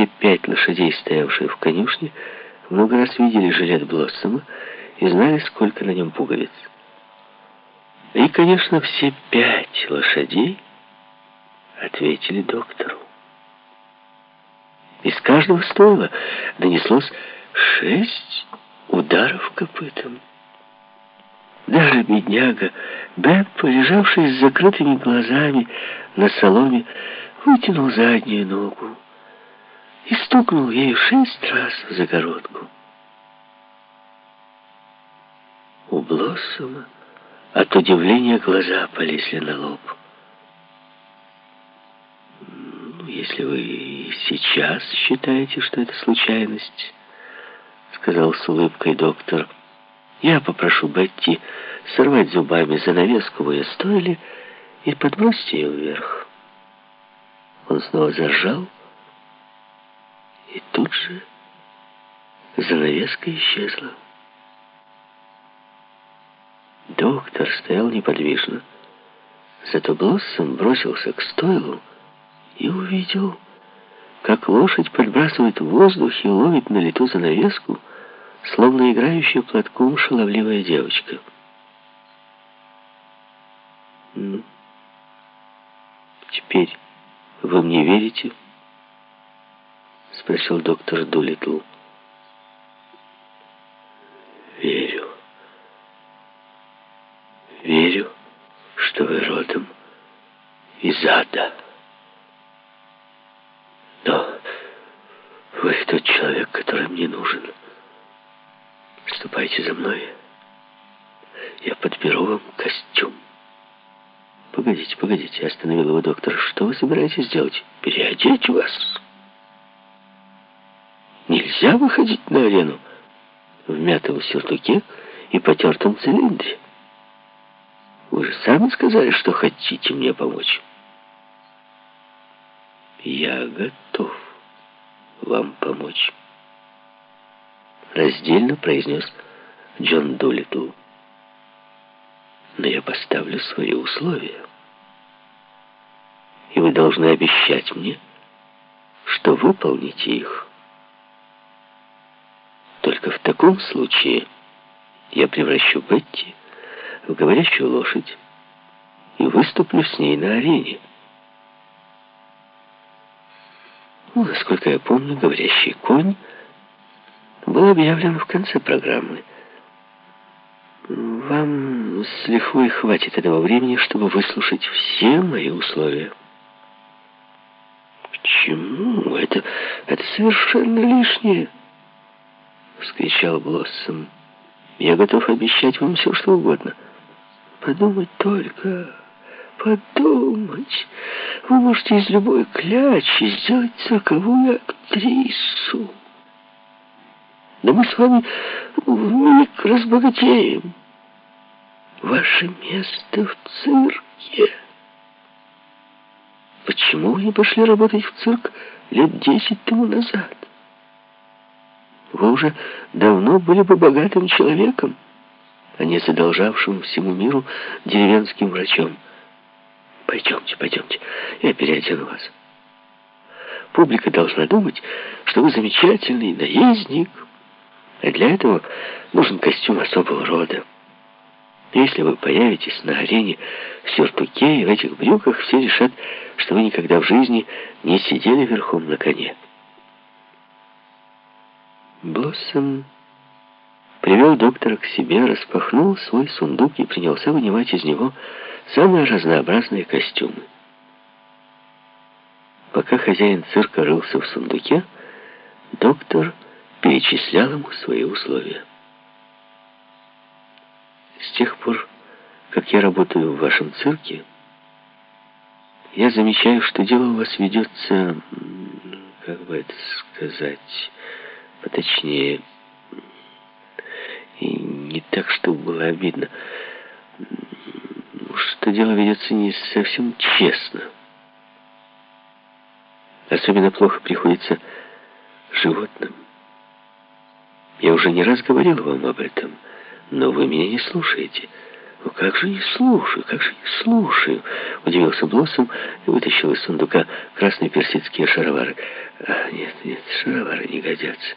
Все пять лошадей, стоявшие в конюшне, много раз видели жилет Блоссома и знали, сколько на нем пуговиц. И, конечно, все пять лошадей ответили доктору. Из каждого стойла донеслось шесть ударов копытом. Даже бедняга Беппа, лежавший с закрытыми глазами на соломе, вытянул заднюю ногу и стукнул ею шесть раз в загородку. У Блоссома от удивления глаза полезли на лоб. «Ну, «Если вы сейчас считаете, что это случайность», — сказал с улыбкой доктор, — «я попрошу Бетти сорвать зубами занавеску в ее стойле и подбросить ее вверх». Он снова зажал, и тут же занавеска исчезла. Доктор стоял неподвижно. Зато Блоссом бросился к стойлу и увидел, как лошадь подбрасывает в воздух и ловит на лету занавеску, словно играющая платком шаловливая девочка. «Ну, теперь вы мне верите?» — спросил доктор Дулитл. «Верю. Верю, что вы родом из ада. Но вы тот человек, который мне нужен. Ступайте за мной. Я подберу вам костюм». «Погодите, погодите», — остановил его доктор. «Что вы собираетесь делать? Переодеть вас?» Нельзя выходить на арену в мятом сюртуке и потертом цилиндре. Вы же сами сказали, что хотите мне помочь. Я готов вам помочь. Раздельно произнес Джон Дулитл. Но я поставлю свои условия. И вы должны обещать мне, что выполните их. Только в таком случае я превращу Бетти в говорящую лошадь и выступлю с ней на арене. Ну, насколько я помню, говорящий конь был объявлен в конце программы. Вам с лихвой хватит этого времени, чтобы выслушать все мои условия. Почему? Это, это совершенно лишнее. — вскричал Блоссом. «Я готов обещать вам все, что угодно. Подумать только, подумать. Вы можете из любой клячи сделать цирковую актрису. Да мы с вами вмиг разбогатеем. Ваше место в цирке. Почему вы не пошли работать в цирк лет десять тому назад?» Вы уже давно были бы богатым человеком, а не задолжавшим всему миру деревенским врачом. Пойдемте, пойдемте, я переодену вас. Публика должна думать, что вы замечательный наездник, а для этого нужен костюм особого рода. Если вы появитесь на арене в сюртуке и в этих брюках, все решат, что вы никогда в жизни не сидели верхом на коне. Блоссом привел доктора к себе, распахнул свой сундук и принялся вынимать из него самые разнообразные костюмы. Пока хозяин цирка рылся в сундуке, доктор перечислял ему свои условия. С тех пор, как я работаю в вашем цирке, я замечаю, что дело у вас ведется, как бы это сказать поточнее. И не так, чтобы было обидно, что дело ведется не совсем честно. Особенно плохо приходится животным. Я уже не раз говорил вам об этом, но вы меня не слушаете. «Ну как же не слушаю, как же не слушаю?» Удивился Блоссом и вытащил из сундука красные персидские шаровары. «А, нет, нет, шаровары не годятся».